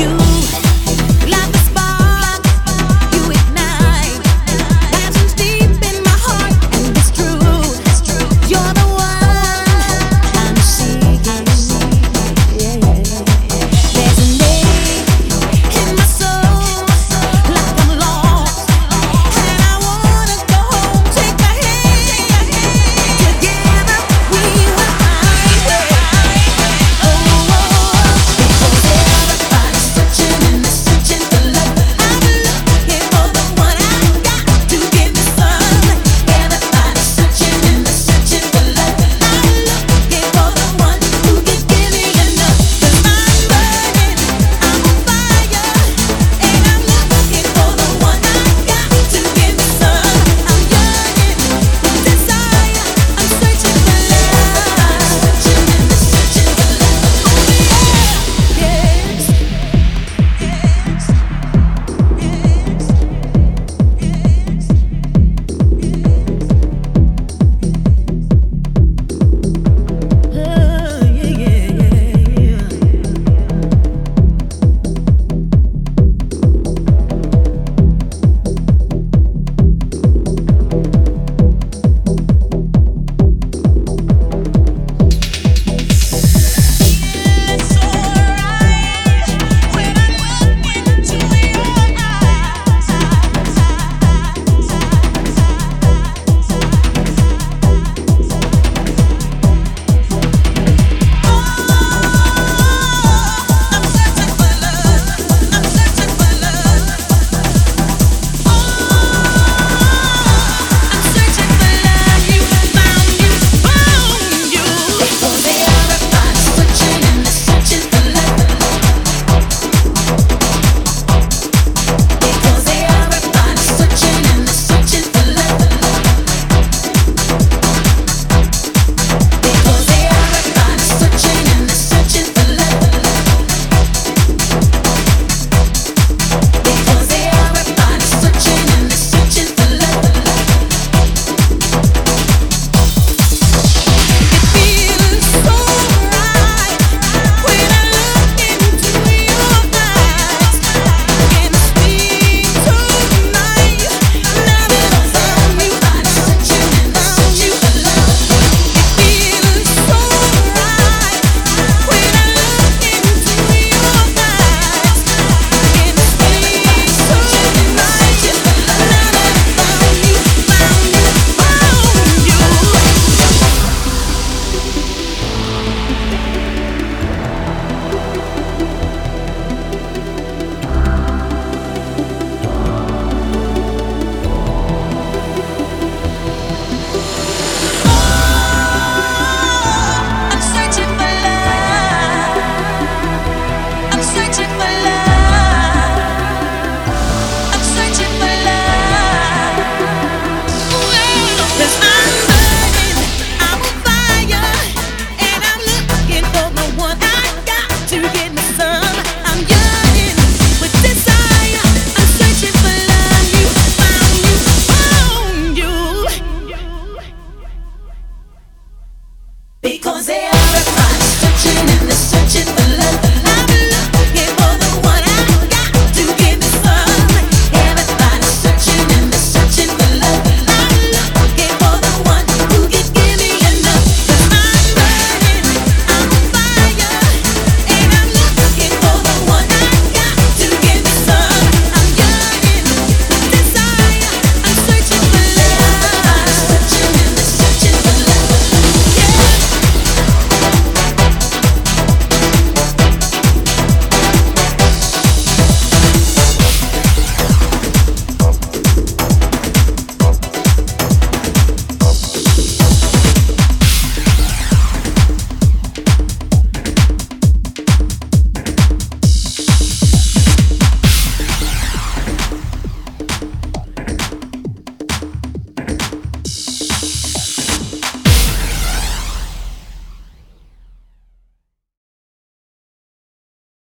you.